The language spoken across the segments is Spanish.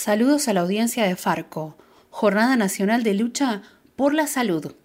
Saludos a la audiencia de Farco, Jornada Nacional de Lucha por la Salud.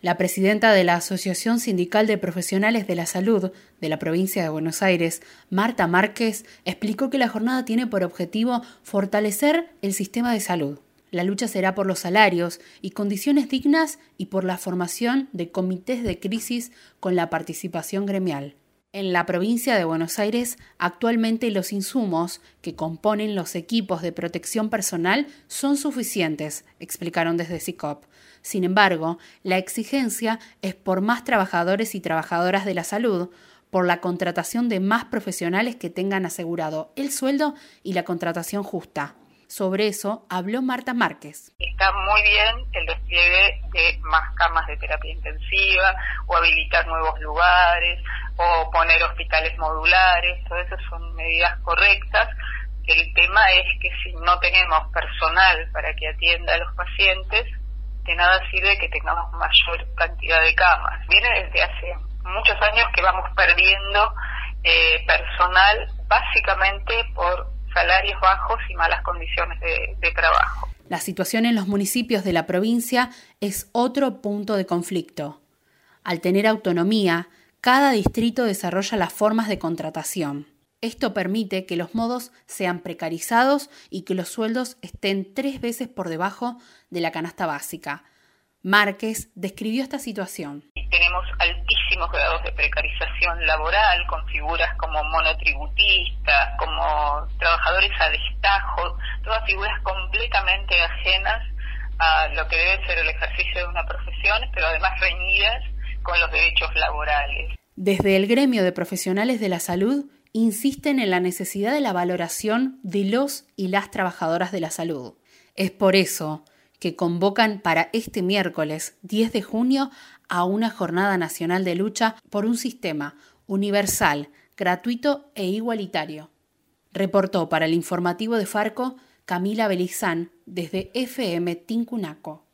La presidenta de la Asociación Sindical de Profesionales de la Salud de la provincia de Buenos Aires, Marta Márquez, explicó que la jornada tiene por objetivo fortalecer el sistema de salud. La lucha será por los salarios y condiciones dignas y por la formación de comités de crisis con la participación gremial. En la provincia de Buenos Aires, actualmente los insumos que componen los equipos de protección personal son suficientes, explicaron desde SICOP. Sin embargo, la exigencia es por más trabajadores y trabajadoras de la salud, por la contratación de más profesionales que tengan asegurado el sueldo y la contratación justa. Sobre eso habló Marta Márquez. Está muy bien el despliegue de más camas de terapia intensiva o habilitar nuevos lugares o poner hospitales modulares, todo eso son medidas correctas. El tema es que si no tenemos personal para que atienda a los pacientes, de nada sirve que tengamos mayor cantidad de camas. Viene desde hace muchos años que vamos perdiendo eh, personal básicamente por salarios bajos y malas condiciones de, trabajo. La situación en los municipios de la provincia es otro punto de conflicto. Al tener autonomía, cada distrito desarrolla las formas de contratación. Esto permite que los modos sean precarizados y que los sueldos estén tres veces por debajo de la canasta básica. Márquez describió esta situación. Tenemos altísimos grados de precarización laboral con figuras como monotributistas, como trabajadores a destajo, todas figuras completamente ajenas a lo que debe ser el ejercicio de una profesión, pero además reñidas con los derechos laborales. Desde el gremio de profesionales de la salud insisten en la necesidad de la valoración de los y las trabajadoras de la salud. Es por eso que convocan para este miércoles 10 de junio a una jornada nacional de lucha por un sistema universal, gratuito e igualitario. Reportó para el informativo de Farco Camila Belizán desde FM Tincunaco.